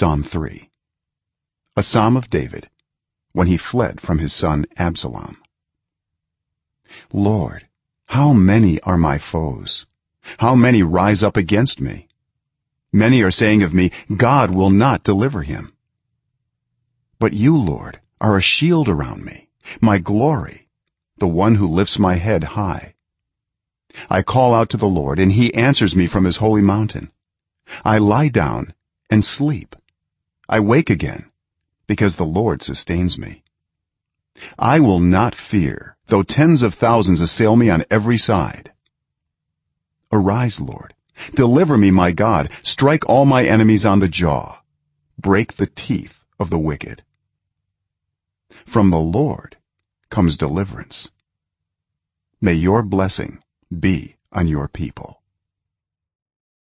psalm 3 a psalm of david when he fled from his son absalom. Lord how many are my foes? How many rise up against me? Many are saying of me god will not deliver him. But you lord are a shield around me my glory the one who lifts my head high. I call out to the lord and he answers me from his holy mountain. I lie down and sleep i wake again because the lord sustains me. I will not fear though tens of thousands assail me on every side. Arise lord. Deliver me my god. Strike all my enemies on the jaw. Break the teeth of the wicked. From the lord comes deliverance. May your blessing be on your people